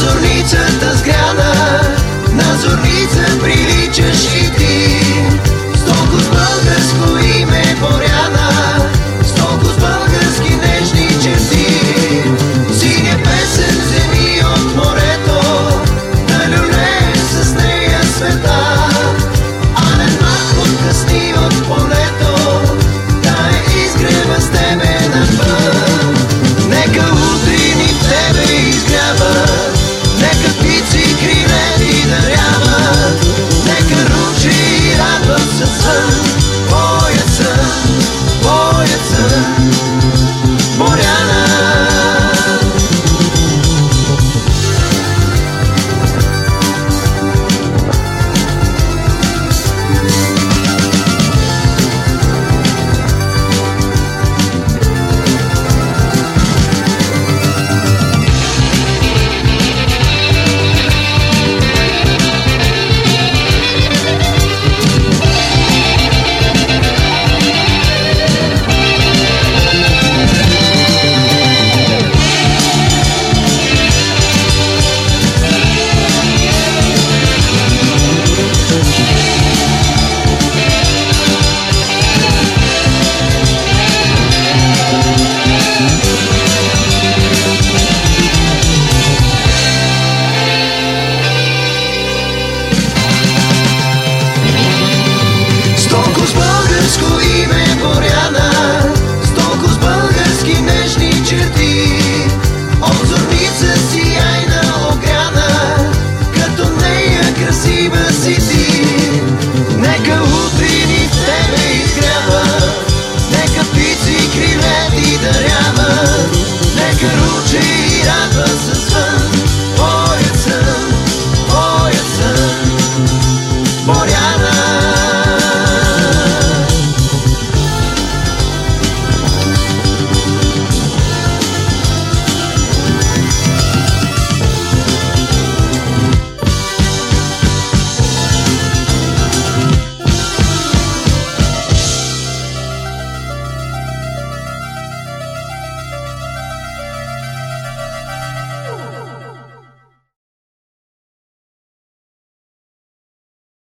zorniță ta zgrana impossible city